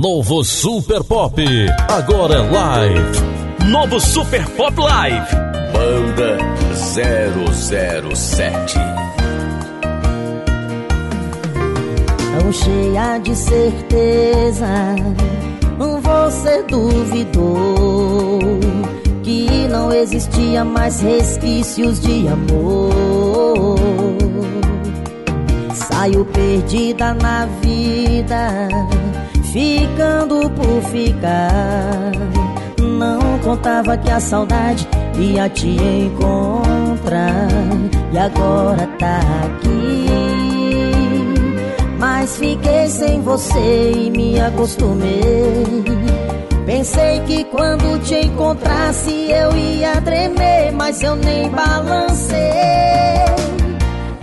Novo Super Pop, agora é live. Novo Super Pop Live. Banda 007. Tão cheia de certeza, você duvidou que não existia mais resquícios de amor. Saiu perdida na vida ficando por ficar. Não contava que a saudade ia te encontrar. E agora tá aqui. Mas fiquei sem você e me acostumei. Pensei que quando te encontrasse eu ia tremer, mas eu nem balancei.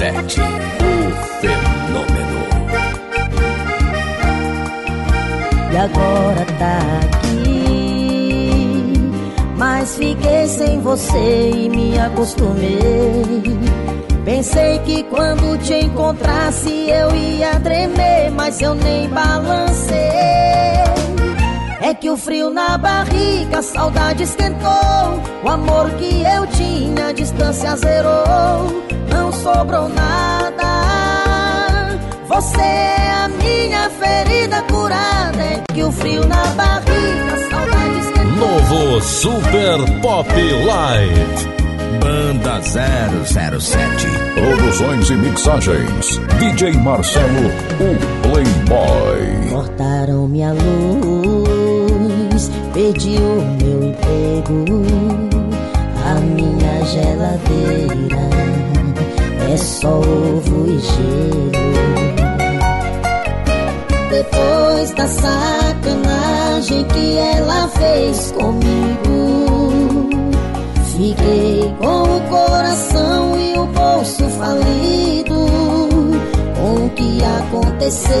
007, o fenômeno. E agora tá aqui, mas fiquei sem você e me acostumei. Pensei que quando te encontrasse eu ia tremer, mas eu nem balancei. É que o frio na barriga, a saudade esquentou. O amor que eu tinha, a distância zerou. Não sobrou nada. Você é a minha ferida curada. É que o frio na barriga, a saudade esquentou. Novo Super Pop Live. Banda 007. Produções e mixagens. DJ Marcelo, o Playboy. Cortaram minha luz, perdi o meu emprego. A minha geladeira é só ovo e gelo. Depois da sacanagem que ela fez comigo. Fiquei com o coração e o bolso falido com o que aconteceu.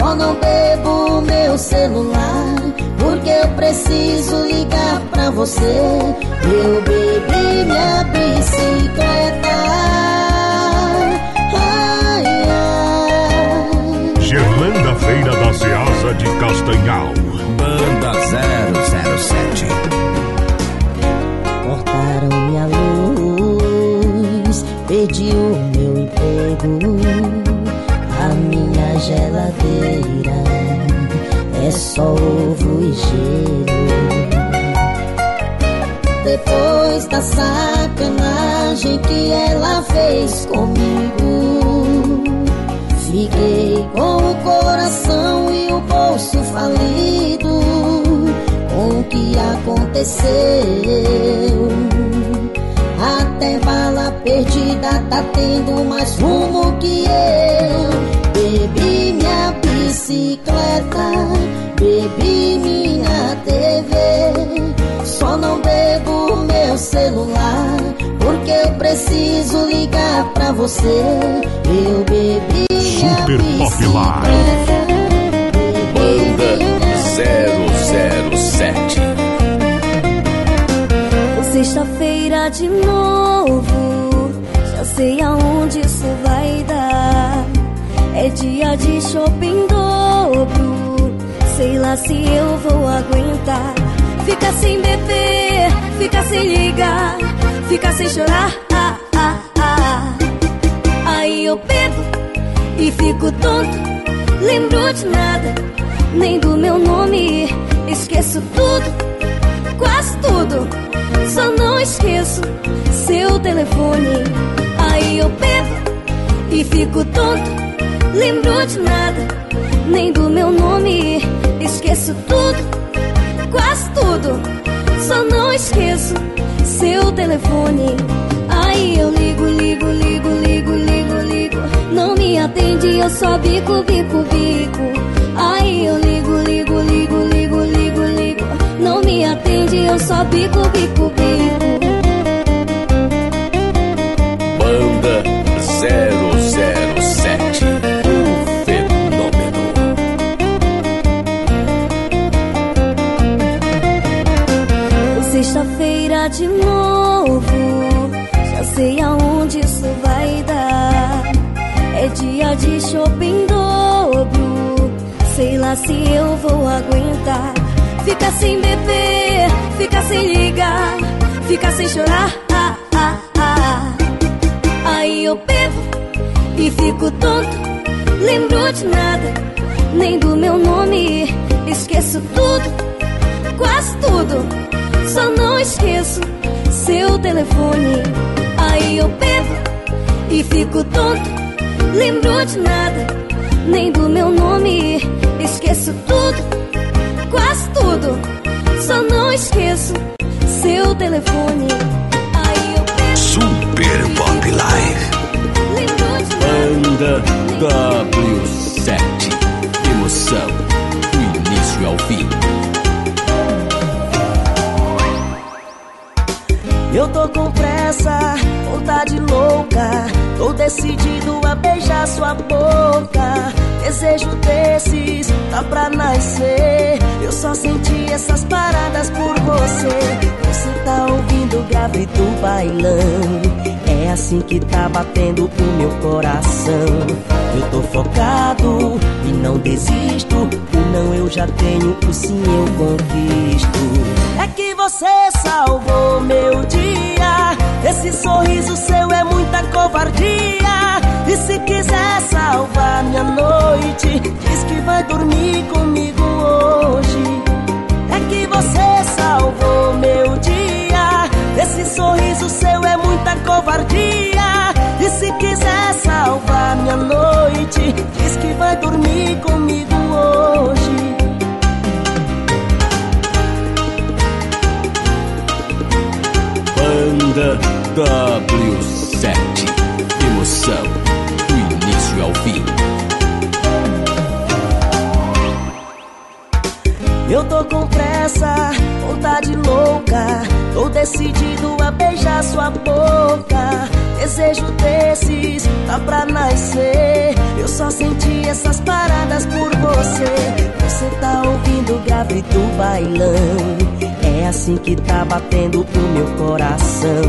Só não bebo meu celular, porque eu preciso ligar pra você. Eu bebi minha bicicleta. Ai, ai. Gerlanda Feira da Ceasa de Castanhal. Banda 007. Cortaram minha luz, perdi o meu emprego. Geladeira é só ovo e gelo. Depois da sacanagem que ela fez comigo, fiquei com o coração e o bolso falido com o que aconteceu. Até bala perdida tá tendo mais rumo que eu. Bebi minha bicicleta, bebi minha TV. Só não bebo meu celular, porque eu preciso ligar pra você. Eu bebi minha Super bicicleta. Banda 007. Sexta-feira de novo, já sei aonde isso vai dar. É dia de shopping dobro, Sei lá se eu vou aguentar. Fica sem beber, fica sem ligar, fica sem chorar. Ah, ah, ah. Aí eu bebo e fico tonto. Lembro de nada, nem do meu nome. Esqueço tudo, quase tudo. Só não esqueço seu telefone. Aí eu bebo e fico tonto. Lembro de nada, nem do meu nome. Esqueço tudo, quase tudo. Só não esqueço seu telefone. Aí eu ligo, ligo, ligo, ligo, ligo, ligo. Não me atende, eu só bico, bico, bico. Aí eu ligo, me atende, eu só bico, bico, bico. Banda 007. O fenômeno. Sexta-feira de novo, já sei aonde isso vai dar. É dia de shopping dobro, sei lá se eu vou aguentar. Fica sem beber, fica sem ligar, fica sem chorar. Aí eu bebo e fico tonto. Lembro de nada, nem do meu nome. Esqueço tudo, quase tudo. Só não esqueço seu telefone. Aí eu bebo e fico tonto. Lembro de nada, nem do meu nome. Esqueço tudo, quase tudo. Só não esqueço seu telefone. Aí eu. Super Pop Live. Banda W7. Emoção. Do início ao fim. Eu tô com pressa, vontade louca. Tô decidido a beijar sua boca. Desejo desses, tá pra nascer. Eu só senti essas paradas por você. Você tá ouvindo o grave do bailão. É assim que tá batendo o meu coração. Eu tô focado e não desisto. O não eu já tenho, o sim eu conquisto. É que você salvou meu dia. Esse sorriso seu é muita covardia. E se quiser salvar minha noite, diz que vai dormir comigo W7. Emoção. Do início ao fim. Eu tô com pressa, vontade louca. Tô decidido a beijar sua boca. Desejo desses, tá pra nascer. Eu só senti essas paradas por você. Você tá ouvindo o grave do bailão. É assim que tá batendo o meu coração.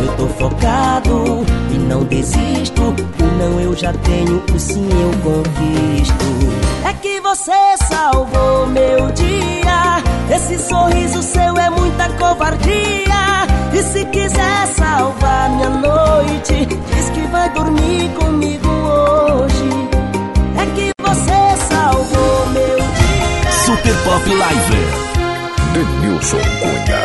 Eu tô focado e não desisto. O não eu já tenho, o sim eu conquisto. É que você salvou meu dia. Esse sorriso seu é muita covardia. E se quiser salvar minha noite, diz que vai dormir comigo hoje. É que você salvou meu dia. Super Pop Live. Denilson Cunha.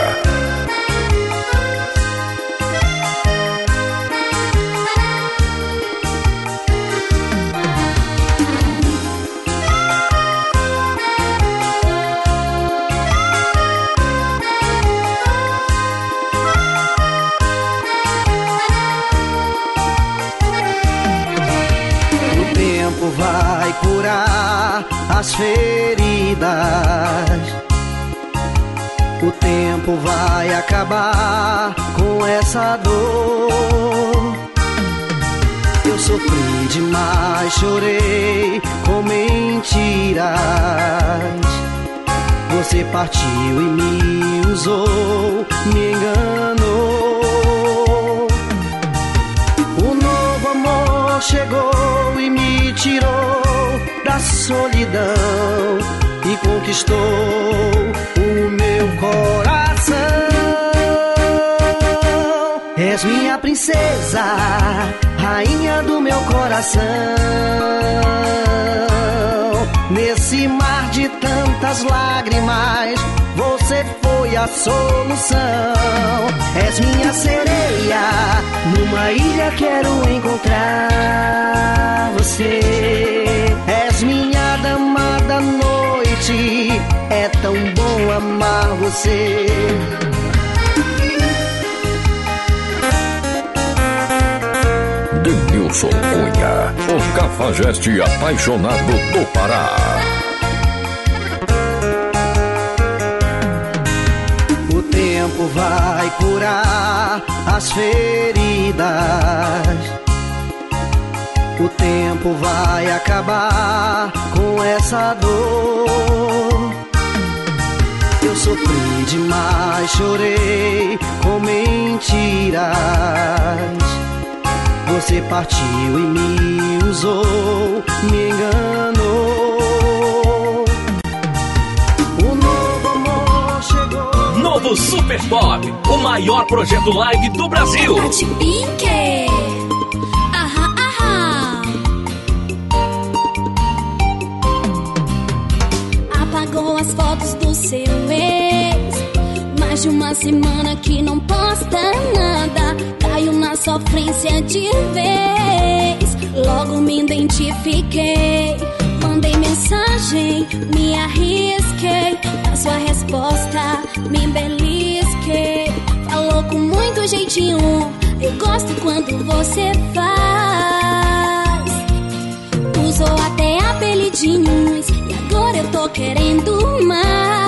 O tempo vai curar as feridas. O tempo vai acabar com essa dor. Eu sofri demais, chorei com mentiras. Você partiu e me usou, me enganou. O novo amor chegou e me tirou da solidão conquistou o meu coração. És minha princesa, rainha do meu coração. Nesse mar de tantas lágrimas, você foi a solução. És minha sereia, numa ilha quero encontrar você. És minha dama tão bom amar você. Denilson Cunha, o cafajeste apaixonado do Pará. O tempo vai curar as feridas. O tempo vai acabar com essa dor. Eu sofri demais, chorei com mentiras. Você partiu e me usou, me enganou. O novo amor chegou. Novo Super Pop, o maior projeto live do Brasil. Ahá. Apagou as fotos do seu ex. Mais de uma semana que não posta nada. Caiu na sofrência de vez. Logo me identifiquei. Mandei mensagem, me arrisquei. Na sua resposta, me belisquei. Falou com muito jeitinho. Eu gosto quando você faz. Usou até apelidinhos. E agora eu tô querendo mais.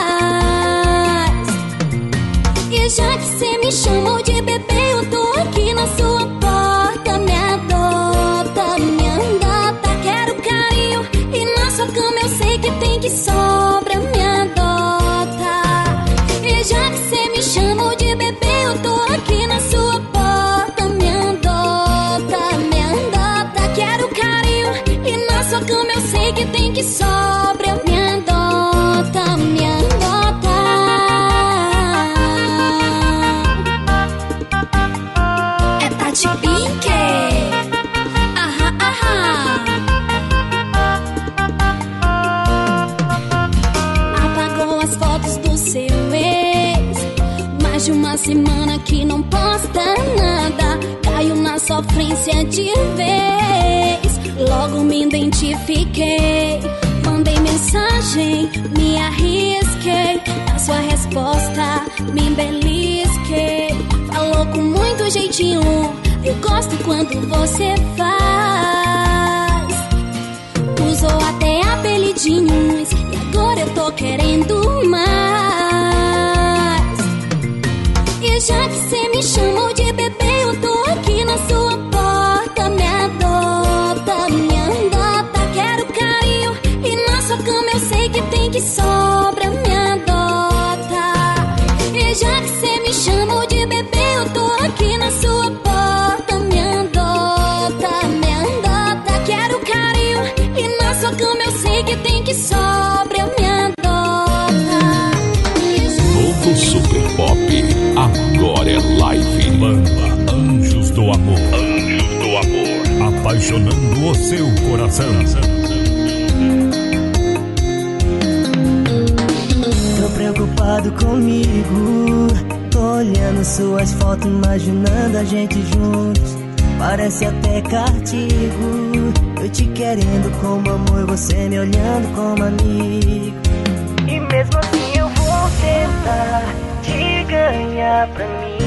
Já que cê me chamou de bebê, eu tô aqui na sua porta. Me adota, me andota. Quero carinho. E na sua cama eu sei que tem que sobra. Me adota. E já que cê me chamou de bebê, eu tô aqui na sua porta. Me andota, me andota. Quero carinho. E na sua cama eu sei que tem que sobra. Sofrência de vez. Logo me identifiquei. Mandei mensagem, me arrisquei. Na sua resposta, me belisquei. Falou com muito jeitinho. Eu gosto quando você faz. Usou até apelidinhos E agora eu tô querendo mais E já que cê me chamou que sobra Me adota E já que cê me chamou de bebê Eu tô aqui na sua porta Me andota, me andota Quero carinho E na sua cama eu sei que tem que sobra Me adota Novo Super Pop, agora é live. Banda Anjos do Amor. Anjos do Amor. Apaixonando o seu coração. Preocupado comigo. Tô olhando suas fotos, imaginando a gente juntos. Parece até cartigo. Eu te querendo como amor, você me olhando como amigo. E mesmo assim eu vou tentar te ganhar pra mim.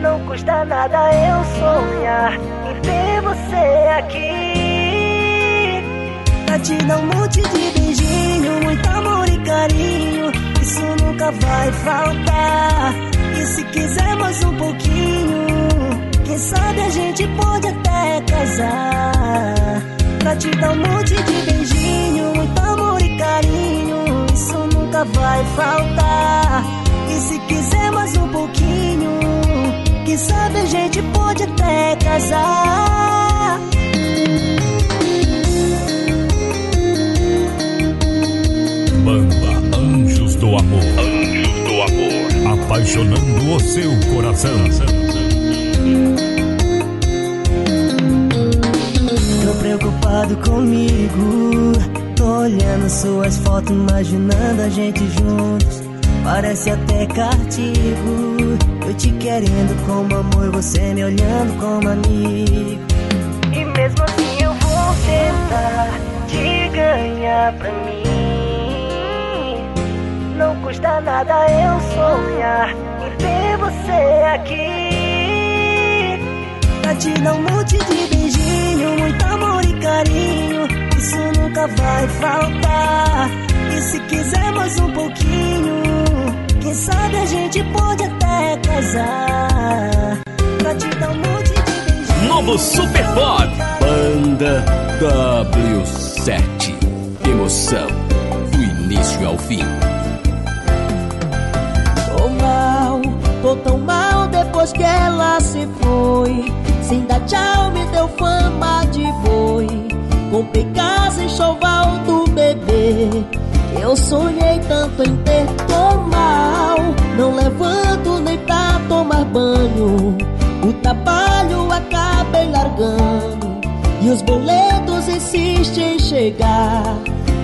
Não custa nada eu sonhar em ver você aqui. Pra te dar um monte de beijinho, muito amor e carinho. Isso nunca vai faltar. E se quiser mais um pouquinho, quem sabe a gente pode até casar. Pra te dar um monte de beijinho, muito amor e carinho. Isso nunca vai faltar. E se quiser mais um pouquinho, quem sabe a gente pode até casar. Do amor. Do amor. Apaixonando o seu coração. Tô preocupado comigo. Tô olhando suas fotos, imaginando a gente juntos. Parece até cartigo. Eu te querendo como amor, você me olhando como amigo. E mesmo assim eu vou tentar te ganhar pra mim. Nada eu sonhar e ver você aqui. Pra te dar um monte de beijinho, muito amor e carinho. Isso nunca vai faltar. E se quiser mais um pouquinho, quem sabe a gente pode até casar. Pra te dar um monte de beijinho. Novo Super Pop. Banda W7. Emoção do início ao fim. Tô tão mal depois que ela se foi. Sem dar tchau, me deu fama de boi. Comprei casa em choval do bebê. Eu sonhei tanto em ter, tô mal. Não levanto nem pra tomar banho. O trabalho acabei largando. E os boletos insistem em chegar.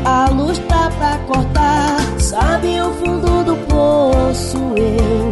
A luz tá pra cortar. Sabe o fundo do poço? Eu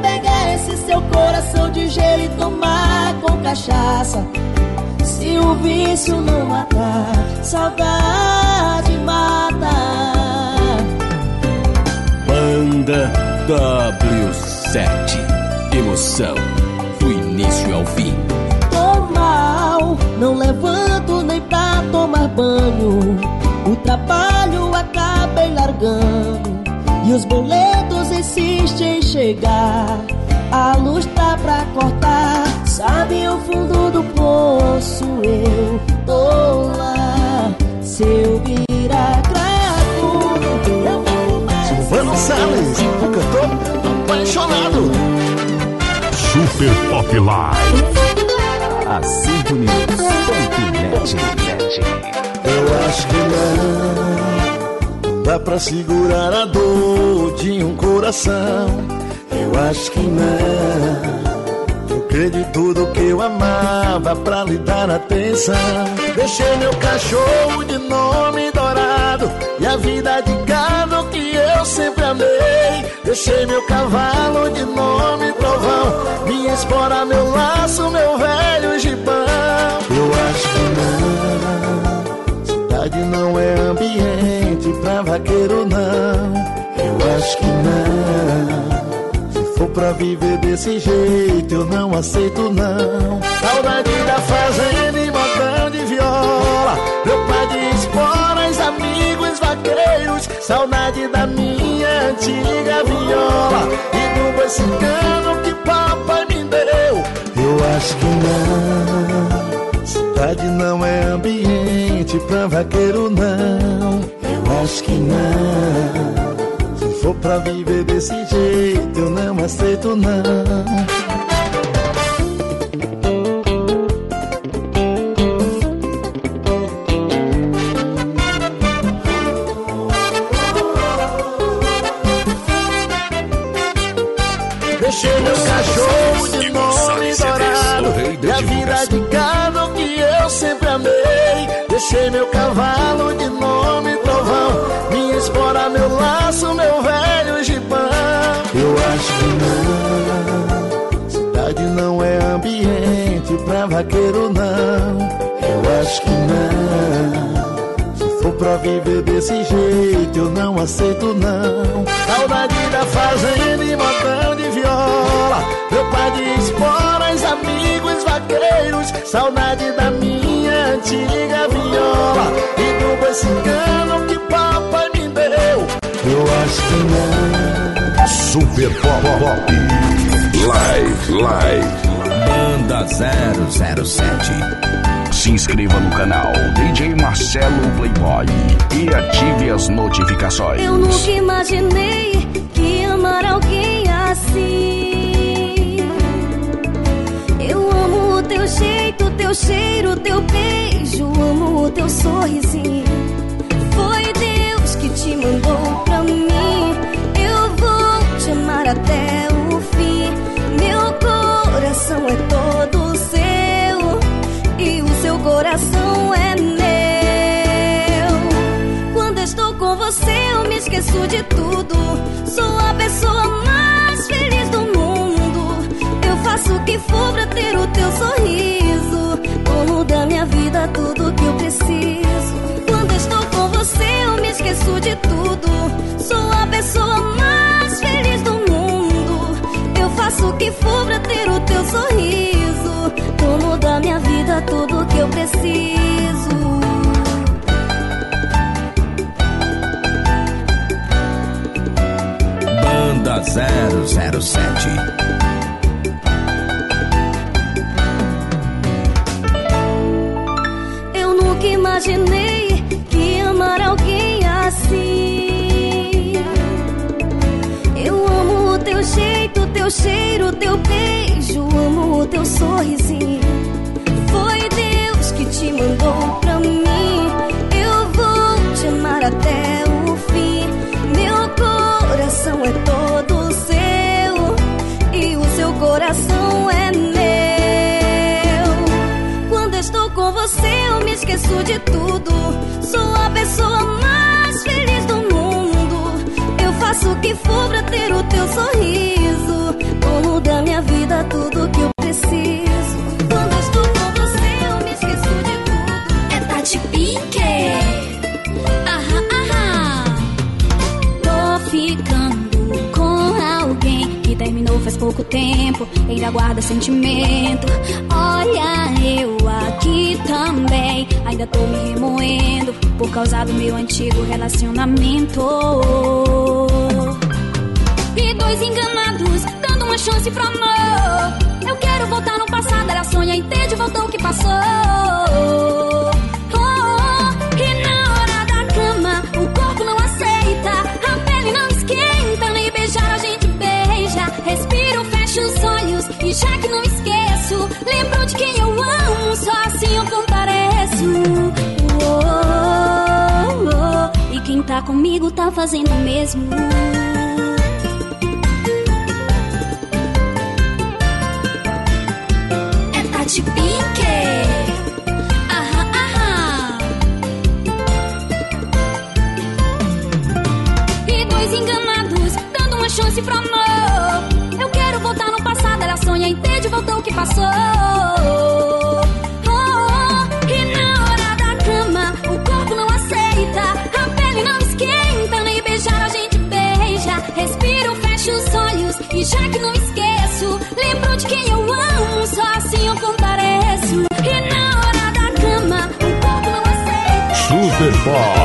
seu coração de gelo e tomar com cachaça. Se o vício não matar, saudade mata. Banda W7. Emoção do início ao fim. Tô mal, não levanto nem pra tomar banho. O trabalho acabei largando. E os boletos insistem em chegar. A luz tá pra cortar. Sabe o fundo do poço? Eu tô lá. Se eu virar cracudo, eu vou. Silvano Salles, o cantor apaixonado. Super Pop Live. A News.net. Eu acho que não dá pra segurar a dor de um coração. Eu acho que não. Troquei de tudo que eu amava pra lhe dar atenção. Deixei meu cachorro de nome dourado e a vida de gado que eu sempre amei. Deixei meu cavalo de nome trovão, minha espora, meu laço, meu velho gibão. Eu acho que não. Cidade não é ambiente pra vaqueiro, não. Eu acho que não. For pra viver desse jeito, eu não aceito, não. Saudade da fazenda e modão de viola. Meu pai de esporas, amigos vaqueiros. Saudade da minha antiga viola. E do boi que papai me deu. Eu acho que não. Cidade não é ambiente pra vaqueiro, não. Eu acho que não. Pra viver desse jeito, eu não aceito, não. Deixei meu cachorro de nome dourado. o rei da E a vida de gado que eu sempre amei. Deixei meu cavalo de nome vaqueiro, não Eu acho que não se for pra viver desse jeito, eu não aceito não. Saudade da fazenda e modão de viola. Meu pai de esporas, amigos vaqueiros. Saudade da minha antiga viola. E do boi cigano que papai me deu. Eu acho que não. Super Pop. live, live. Banda 007. Se inscreva no canal DJ Marcelo Playboy e ative as notificações. Eu nunca imaginei que amar alguém assim. Eu amo o teu jeito, teu cheiro, teu beijo, amo o teu sorrisinho. Foi Deus que te mandou pra mim. Eu vou te amar até coração é todo seu e o seu coração é meu. Quando estou com você, eu me esqueço de tudo. Sou a pessoa mais feliz do mundo. Eu faço o que for pra ter o teu sorriso. Como da minha vida tudo que eu preciso. Quando estou com você, eu me esqueço de tudo. Sou a pessoa mais faço o que for pra ter o teu sorriso. Tomo da minha vida tudo que eu preciso. Banda 007. Eu nunca imaginei que amar alguém assim. Cheiro, teu beijo, amo o teu sorrisinho. Foi Deus que te mandou pra mim. Eu vou te amar até o fim. Meu coração é todo seu e o seu coração é meu. Quando estou com você, eu me esqueço de tudo. Sou a pessoa mais feliz do mundo. Faço o que for pra ter o teu sorriso. Como da minha vida tudo que eu preciso. Quando estou com você, eu me esqueço de tudo. É Tati Pink. Aham, aham. Tô ficando com alguém que terminou faz pouco tempo. Ainda guarda sentimento. Olha, eu aqui também. Ainda tô me remoendo por causa do meu antigo relacionamento. E dois enganados, dando uma chance pro amor. Eu quero voltar no passado, ela sonha em ter de volta o que passou. Oh, oh, e na hora da cama, o corpo não aceita, a pele não esquenta, nem beijar a gente beija. Respiro, fecho os olhos e já que não esqueço, lembro de quem eu amo, só assim eu compareço. Oh, oh, oh, e quem tá comigo tá fazendo o mesmo. Tati Pink. Aham, aham. E dois enganados, dando uma chance pro amor. Eu quero voltar no passado, ela sonha em ter de volta o que passou. Super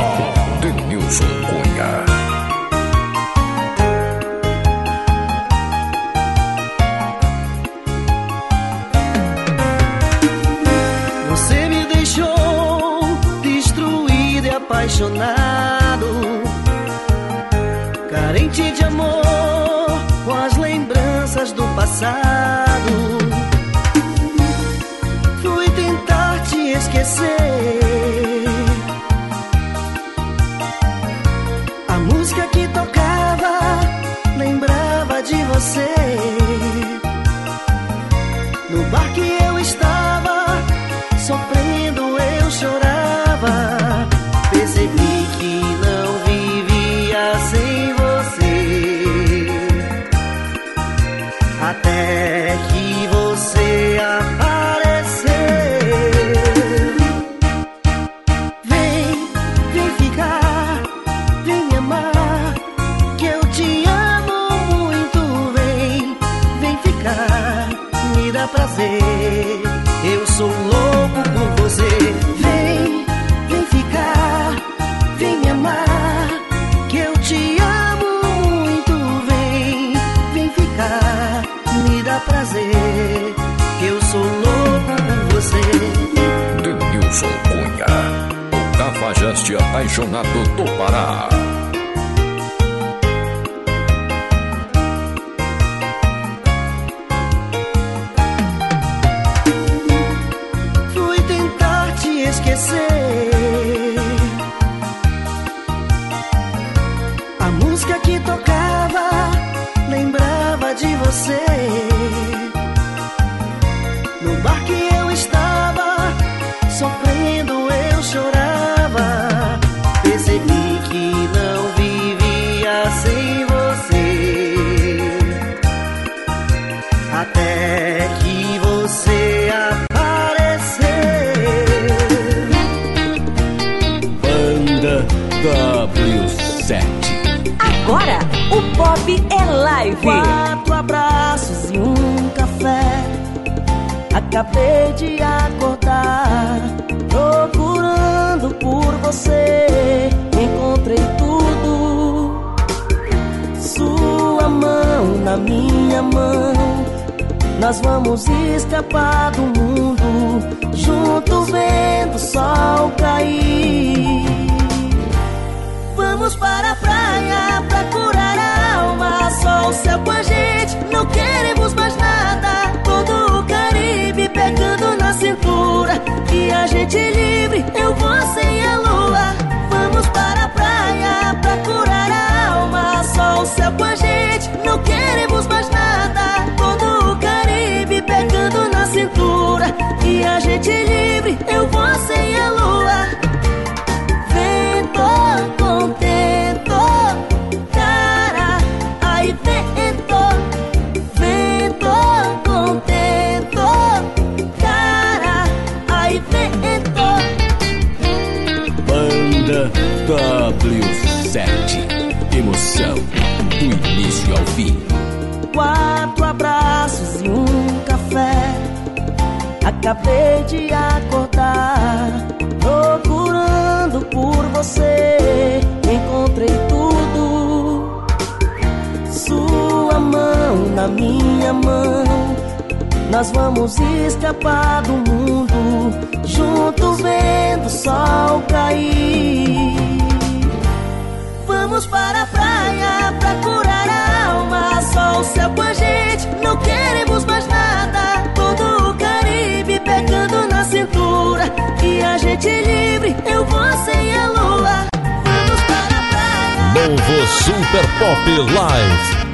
Acabei de acordar, procurando por você. Encontrei tudo. Sua mão na minha mão. Nós vamos escapar do mundo, juntos vendo o sol cair. Vamos para a praia pra curar a alma. Só o céu com a gente, não queremos mais nada. E a gente livre, eu, você e a lua. Vamos para a praia pra curar a alma. Só o céu com a gente, não queremos mais nada. Todo o Caribe pegando na cintura. E a gente livre, eu, você e a lua. Do início ao fim. Quatro abraços e um café. Acabei de acordar, procurando por você. Encontrei tudo. Sua mão na minha mão. Nós vamos escapar do mundo, juntos vendo o sol cair. Vamos para a praia pra curar a alma. Só o céu com a gente, não queremos mais nada. Todo o Caribe pegando na cintura. E a gente livre, eu, você e a lua. Vamos para a praia. Novo Super Pop Live.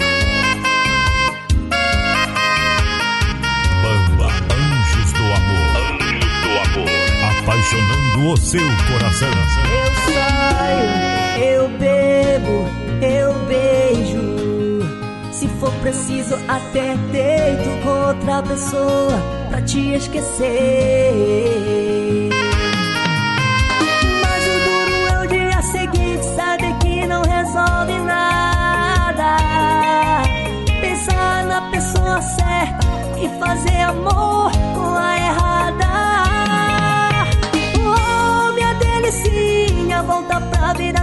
Banda Anjos do Amor. Anjos do Amor. Apaixonando o seu coração. Eu saio, eu bebo, eu beijo. Se for preciso, até deito com outra pessoa pra te esquecer. Mas o duro é o dia seguinte, saber que não resolve nada. Pensar na pessoa certa e fazer amor com a errada. Oh, minha delicinha, volta pra vida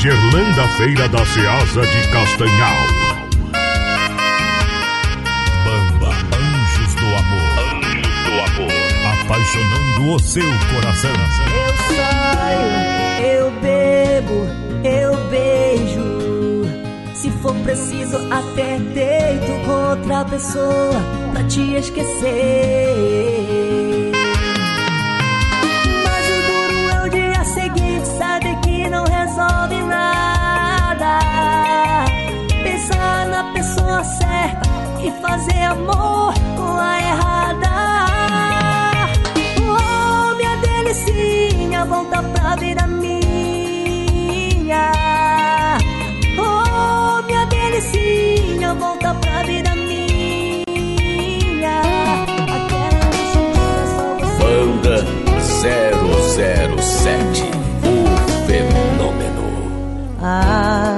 Gerlanda Feira da Ceasa de Castanhal. Banda Anjos do Amor. Anjos do Amor. Apaixonando o seu coração. Eu saio, eu bebo, eu beijo. Se for preciso, até deito com outra pessoa pra te esquecer. certa e fazer amor com a errada. Oh, minha delicinha, volta pra vida minha. Oh, minha delicinha, volta pra vida minha. Banda 007, o fenômeno. Ah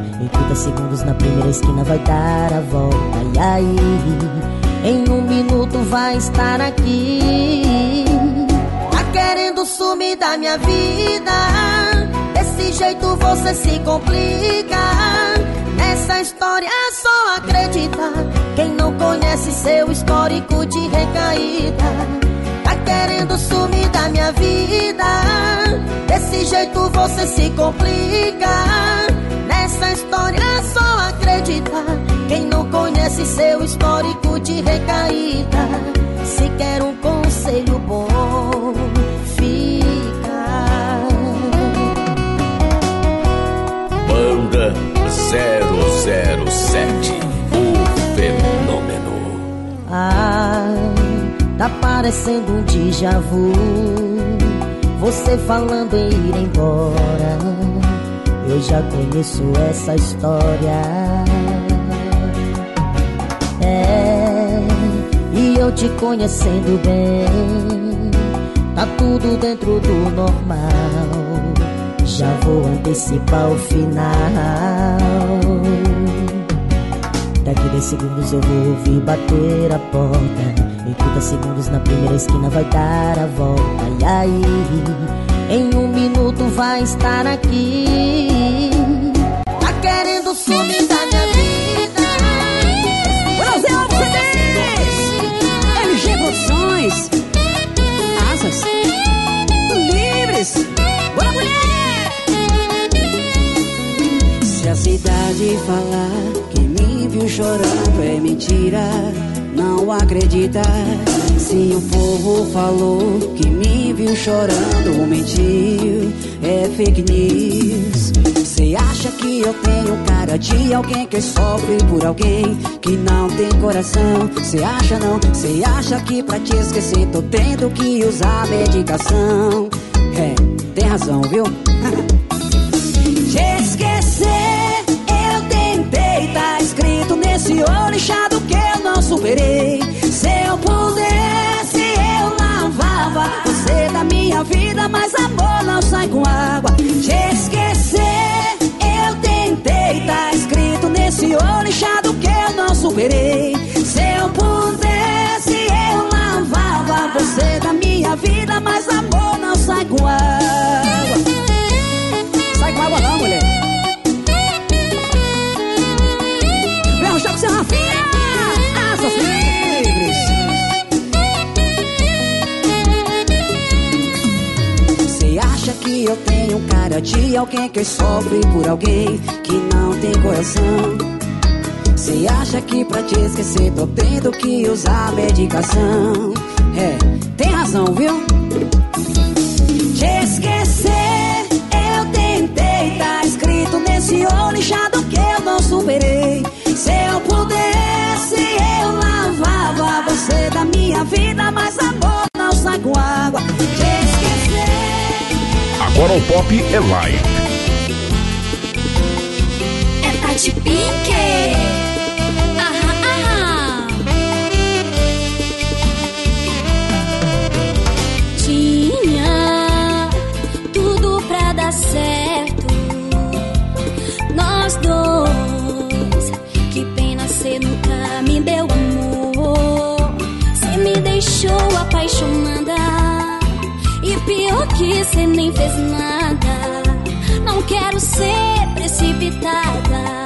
Em 30 segundos na primeira esquina vai dar a volta. E aí, em um minuto vai estar aqui. Tá querendo sumir da minha vida. Desse jeito você se complica. Nessa história é só acreditar. Quem não conhece seu histórico de recaída. Tá querendo sumir da minha vida. Desse jeito você se complica. Nessa história é só acreditar. Quem não conhece seu histórico de recaída. Se quer um conselho bom, fica. Banda 007 O Fenômeno. Ah, tá parecendo um déjà vu. Você falando em ir embora. Eu já conheço essa história. É, e eu te conhecendo bem. Tá tudo dentro do normal. Já vou antecipar o final. Daqui 10 segundos eu vou ouvir bater a porta. Em 30 segundos na primeira esquina vai dar a volta. E aí, em um minuto vai estar aqui. Tá querendo sumir da minha vida. Brasil CDs! LG Produções! Asas! Livres! Bora, mulher! Se a cidade falar que viu chorando é mentira, não acredita. Se o povo falou que me viu chorando, mentiu, é fake news. Cê acha que eu tenho cara de alguém que sofre por alguém que não tem coração? Cê acha não? Cê acha que pra te esquecer tô tendo que usar medicação? É, tem razão, viu? amor não sai com água. Te esquecer, eu tentei, tá escrito nesse olho inchado que eu não superei. Se eu pudesse, eu lavava você da minha vida, mas amor não sai com água. Cara de alguém que sofre por alguém que não tem coração? Você acha que pra te esquecer tô tendo que usar medicação? É, tem razão, viu? Te esquecer, eu tentei, tá escrito nesse olho inchado que eu não superei. Agora o pop é live. É Tati Pink. Fez nada. Não quero ser precipitada,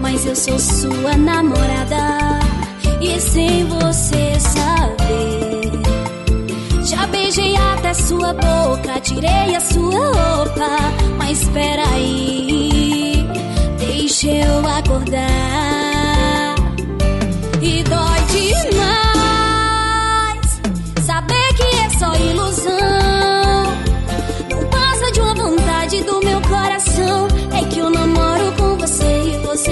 mas eu sou sua namorada. E sem você saber, já beijei até sua boca, tirei a sua roupa. Mas espera aí, deixa eu acordar. E dói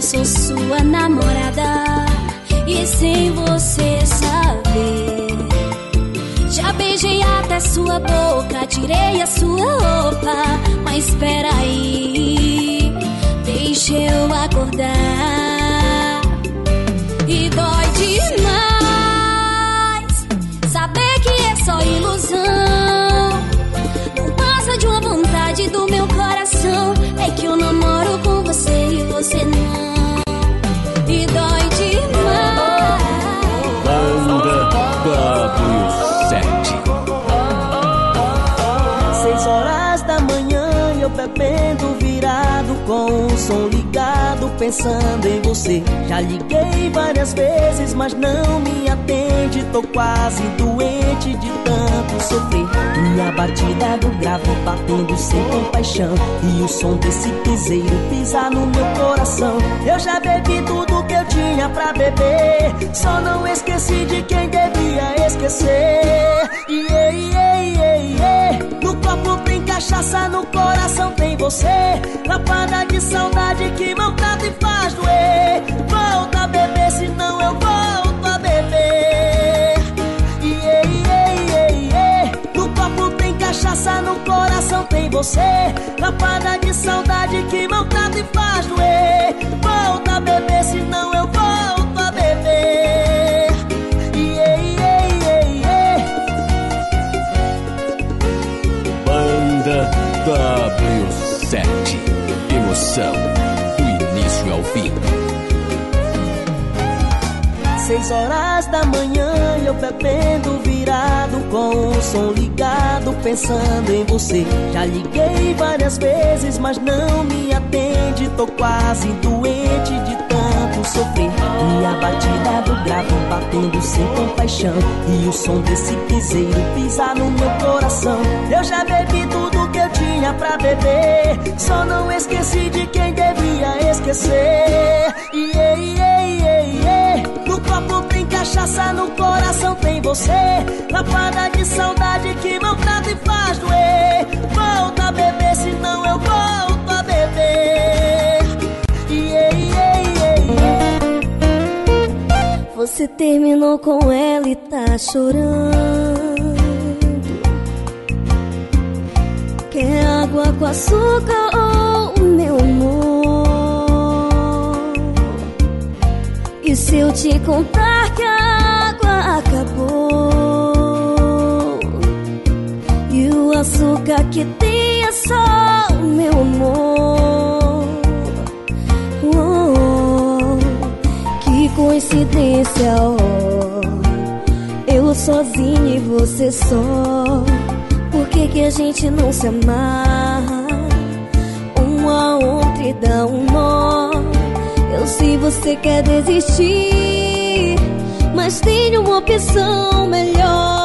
eu sou sua namorada. E sem você saber. Já beijei até sua boca, tirei a sua roupa. Mas espera aí, deixa eu acordar. E dói demais saber que é só ilusão. Pensando em você. Já liguei várias vezes mas não me atende. Tô quase doente de tanto sofrer. E a batida do grave batendo sem compaixão. E o som desse piseiro pisar no meu coração. Eu já bebi tudo que eu tinha pra beber. Só não esqueci de quem devia esquecer. Yeah, cachaça, no coração tem você. Lapada de saudade que maltrata e faz doer. Volta a beber, senão eu volto a beber. Yeah, yeah, yeah, yeah. No copo tem cachaça, no coração tem você. Lapada de saudade que maltrata e faz doer. Volta a beber, senão eu volto Emoção do início ao fim. Seis horas da manhã eu bebendo virado com o som ligado pensando em você Já liguei várias vezes mas não me atende Tô quase doente de tanto sofrer. E a batida do grave batendo sem compaixão. E o som desse piseiro pisar no meu coração. Eu já bebi tudo que eu tinha pra beber. Só não esqueci de quem devia esquecer. Yeah, yeah, yeah, yeah. No copo tem cachaça, no coração tem você. Lapada de saudade que maltrata e faz doer. Volta a Você terminou com ela e tá chorando. Quer água com açúcar ou meu amor? E se eu te contar que a água acabou? E o açúcar que tem é só o meu amor. Eu sozinha e você só. Por que, que a gente não se amarra? Um a outro e dá um nó. Eu sei você quer desistir, mas tem uma opção melhor.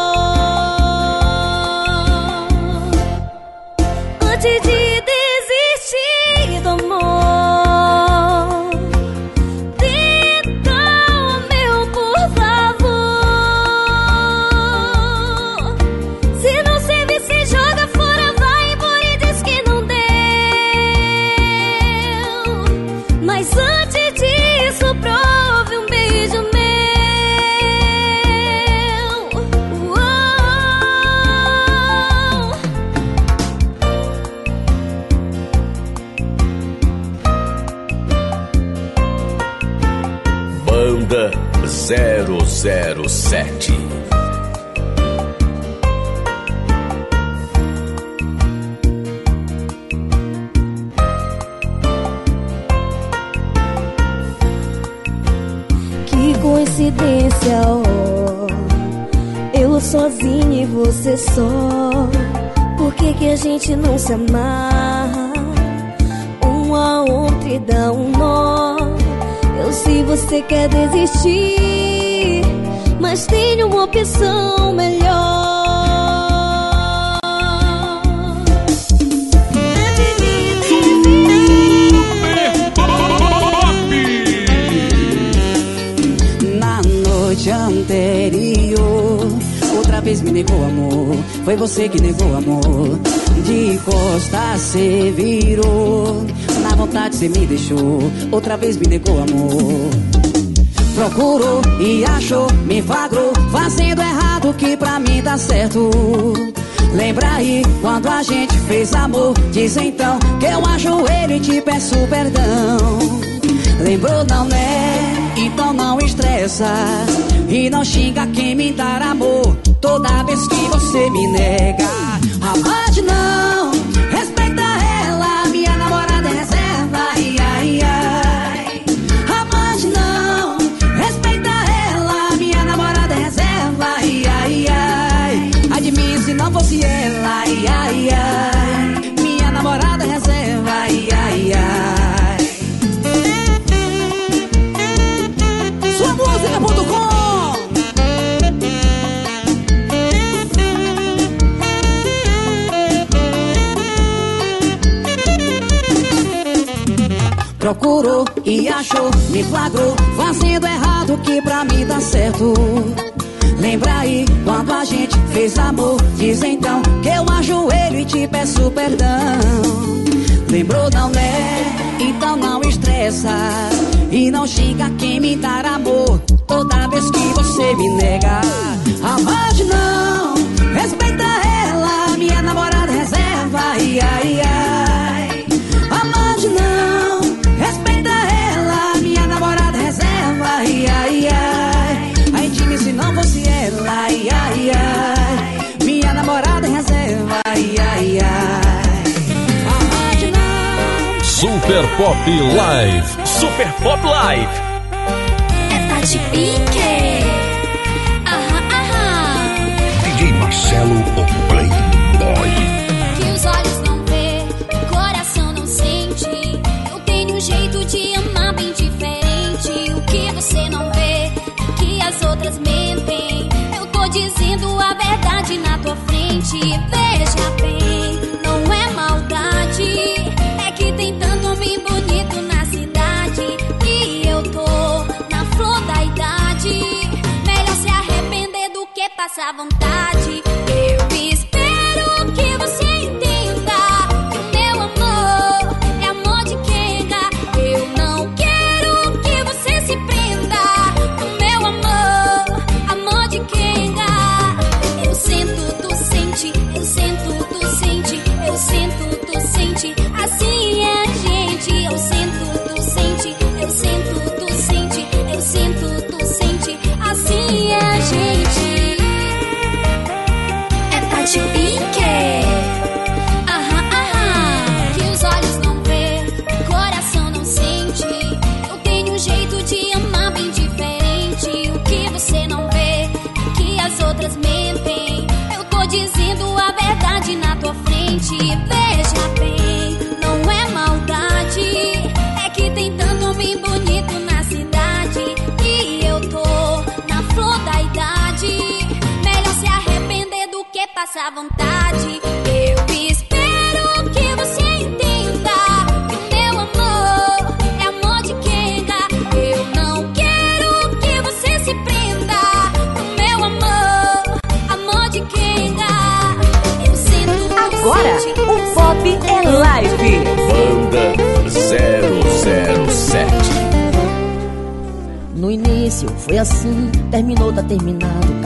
Eu sozinha e você só. Por que, que a gente não se amarra? Um a outro e dá um nó. Eu sei você quer desistir, mas tenho uma opção melhor. Noite anterior, outra vez me negou amor. Foi você que negou amor. De costas cê virou. Na vontade cê me deixou. Outra vez me negou amor. Procurou e achou, me flagrou, fazendo errado que pra mim dá certo. Lembra aí quando a gente fez amor? Diz então que eu ajoelho e te peço perdão. Lembrou não né? Então não estressa e não xinga quem me dar amor. Toda vez que você me nega, amante não, Procurou e achou, me flagrou, fazendo errado que pra mim dá certo. Lembra aí quando a gente fez amor? Diz então que eu ajoelho e te peço perdão. Lembrou não né? Então não estressa e não xinga quem me dar amor. Toda vez que você me nega, Super Pop Live. Super Pop Live. É Tati que passar passar vontade.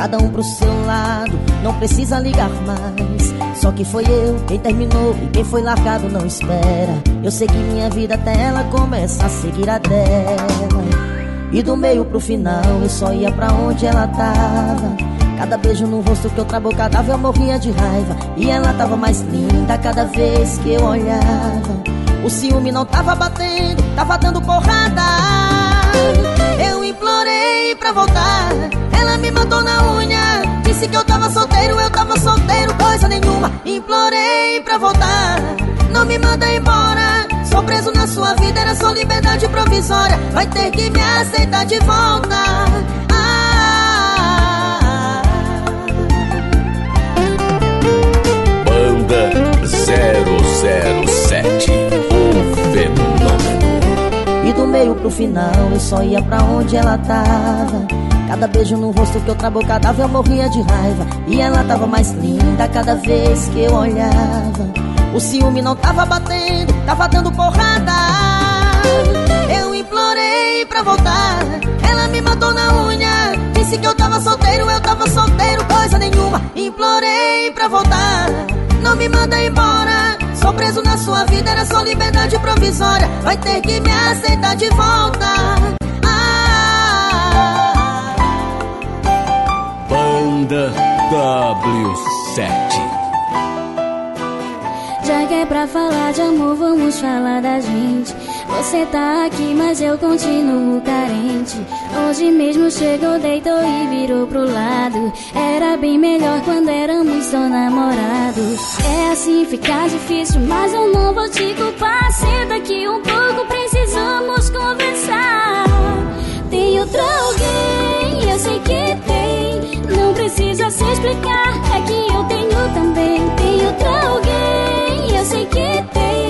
Cada um pro seu lado, não precisa ligar mais. Só que foi eu quem terminou e quem foi largado não espera. Eu segui minha vida até ela começar a seguir a dela. E do meio pro final eu só ia pra onde ela tava. Cada beijo no rosto que outra boca dava eu morria de raiva. E ela tava mais linda cada vez que eu olhava. O ciúme não tava batendo, tava dando porrada. Eu implorei pra voltar me matou na unha. Disse que eu tava solteiro, eu tava solteiro, coisa nenhuma. Implorei pra voltar, não me manda embora. Sou preso na sua vida, era só liberdade provisória. Vai ter que me aceitar de volta. Ah. Banda 007 O Fenômeno meio pro final eu só ia pra onde ela tava. Cada beijo no rosto que eu trabocadava eu morria de raiva. E ela tava mais linda cada vez que eu olhava. O ciúme não tava batendo, tava dando porrada. Eu implorei pra voltar, ela me matou na unha. Disse que eu tava solteiro, eu tava solteiro, coisa nenhuma. Implorei pra voltar, não me manda embora Sou preso na sua vida, era só liberdade provisória. Vai ter que me aceitar de volta. Ah, Banda W7 Já que é pra falar de amor, vamos falar da gente. Você tá aqui, mas eu continuo carente. Hoje mesmo chegou, deitou e virou pro lado. Era bem melhor quando éramos só namorados. É assim, fica difícil, mas eu não vou te culpar. Senta aqui um pouco, precisamos conversar. Tem outro alguém, eu sei que tem. Não precisa se explicar, é que eu tenho também. Tem outro alguém, eu sei que tem.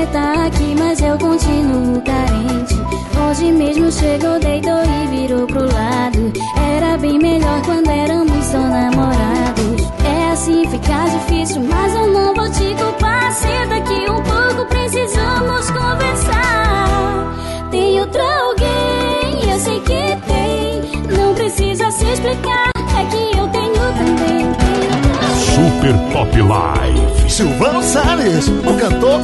Você tá aqui, mas eu continuo carente. Hoje mesmo chegou, deitou e virou pro lado. Era bem melhor quando éramos só namorados. É assim, fica difícil, mas eu não vou te culpar. Senta aqui um pouco, precisamos conversar. Tem outro alguém, eu sei que tem. Não precisa se explicar, é que eu tenho também. Super Pop Live. Silvano Salles, o cantor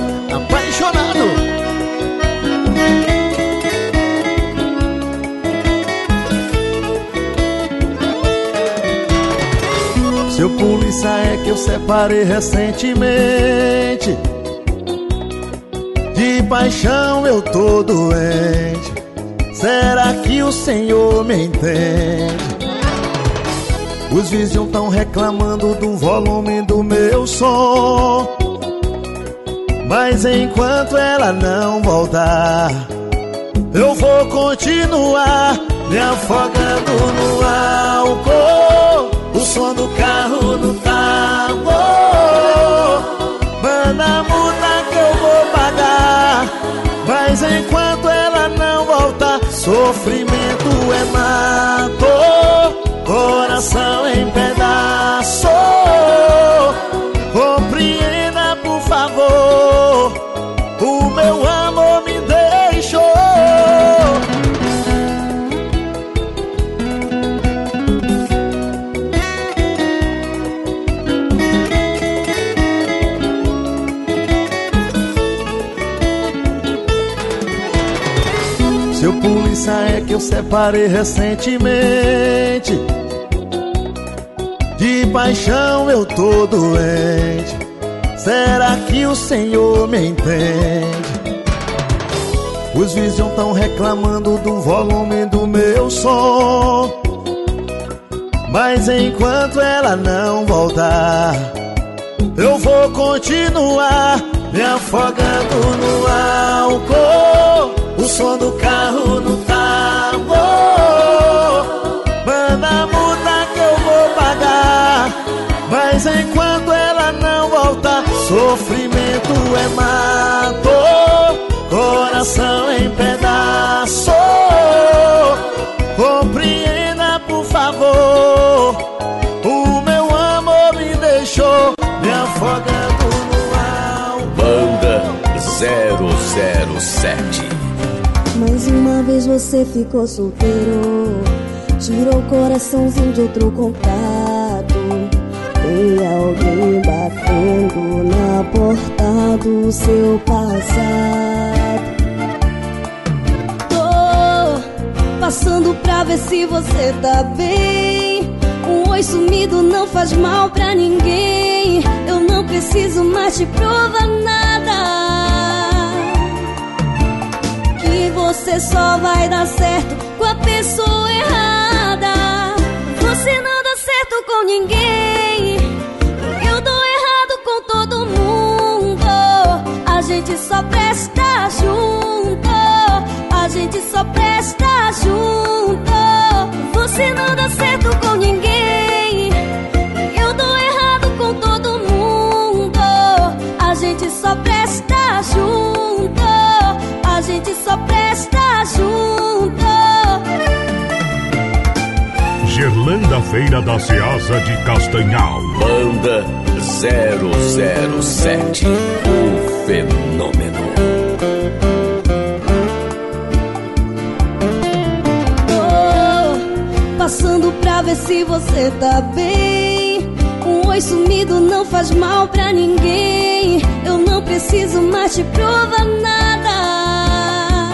apaixonado. Seu polícia é que eu separei recentemente. De paixão eu tô doente. Será que o Senhor me entende? Os vizinhos tão reclamando do volume do meu som. Mas enquanto ela não voltar, eu vou continuar me afogando no álcool. O som do carro no tambor. Manda multa que eu vou pagar. Mas enquanto ela não voltar, sofrimento é mato coração em pedaço. É que eu separei recentemente. De paixão eu tô doente. Será que o Senhor me entende? Os vizinhos tão reclamando do volume do meu som. Mas enquanto ela não voltar, eu vou continuar me afogando no álcool. O som do carro no Mas enquanto ela não voltar, sofrimento é mato. Coração em pedaço. Compreenda, por favor. O meu amor me deixou me afogando no álcool. Banda 007 Mais uma vez você ficou solteiro. Tirou o coraçãozinho de outro contato. Alguém batendo na porta do seu passado. Tô passando pra ver se você tá bem. Um oi sumido não faz mal pra ninguém. Eu não preciso mais te provar nada você só vai dar certo com a pessoa errada. Você não dá certo com ninguém. Gente só presta junto. A gente só presta junto. Você não dá certo com ninguém. Eu dou errado com todo mundo. A gente só presta junto. A gente só presta junto. Gerlanda Feira da Ceasa de Castanhal. Banda 007. Fenômeno. Tô passando pra ver se você tá bem. Um oi sumido não faz mal pra ninguém. Eu não preciso mais te provar nada.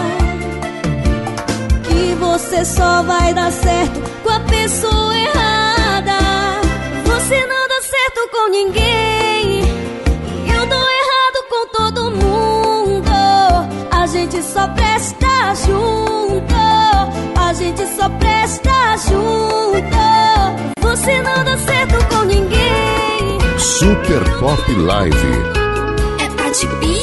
Que você só vai dar certo com a pessoa errada. Você não dá certo com ninguém. Gente só presta junto. A gente só presta junto. Você não dá certo com ninguém. Super Pop Live. É Tati Pink.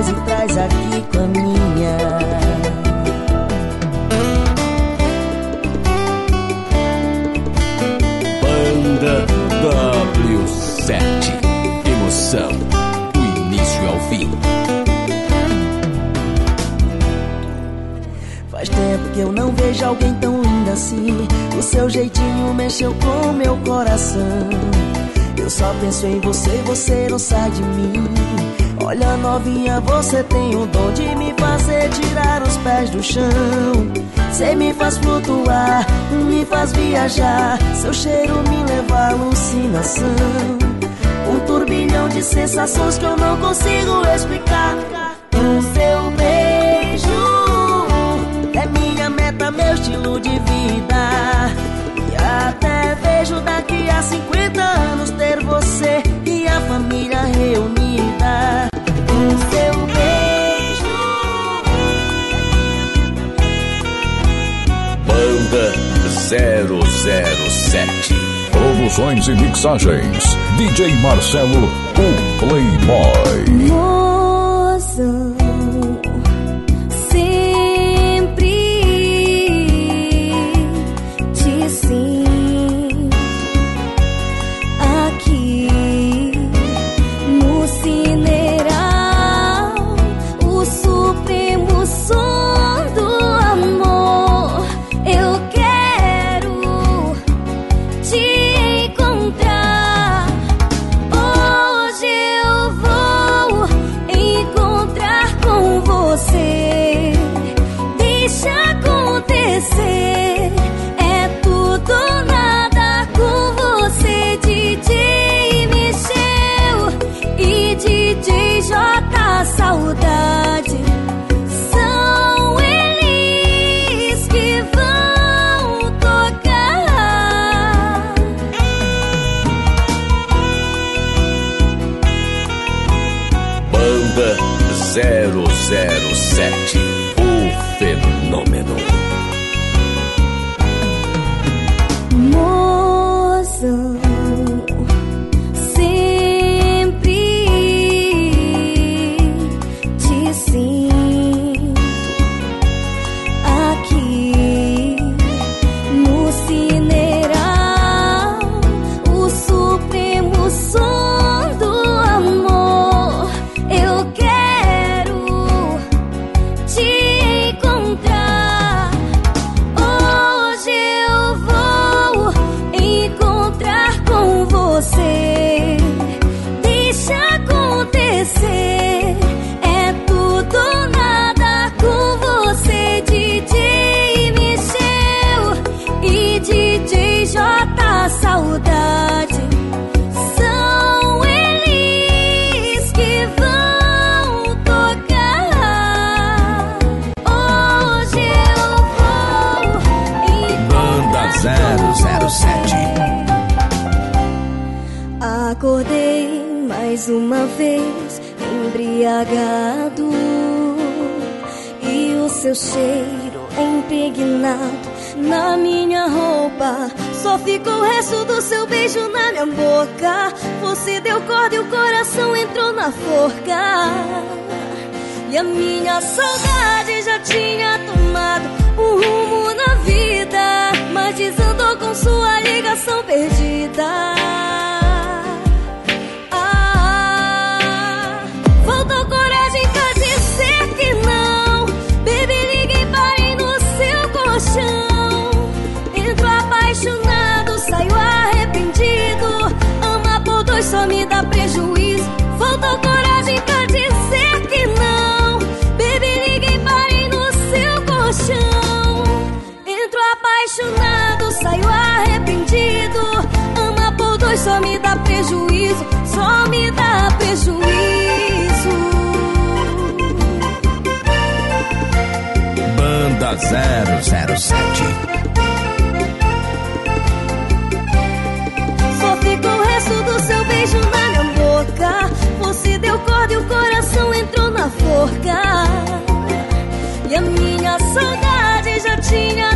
E traz aqui com a minha. Banda W7 Emoção do início ao fim. Faz tempo que eu não vejo alguém tão linda assim. O seu jeitinho mexeu com meu coração. Eu só penso em você, você não sai de mim. Olha, novinha, você tem o dom de me fazer tirar os pés do chão. Você me faz flutuar, me faz viajar. Seu cheiro me leva à alucinação. Um turbilhão de sensações que eu não consigo explicar. O seu beijo é minha meta, meu estilo de vida. E até vejo daqui a 50 anos ter você e a família reunida. 007. Produções e mixagens. DJ Marcelo, o Playboy. 007. O fenômeno. Minha saudade 007 Só ficou o resto do seu beijo na minha boca. Você deu corda e o coração entrou na forca. E a minha saudade já tinha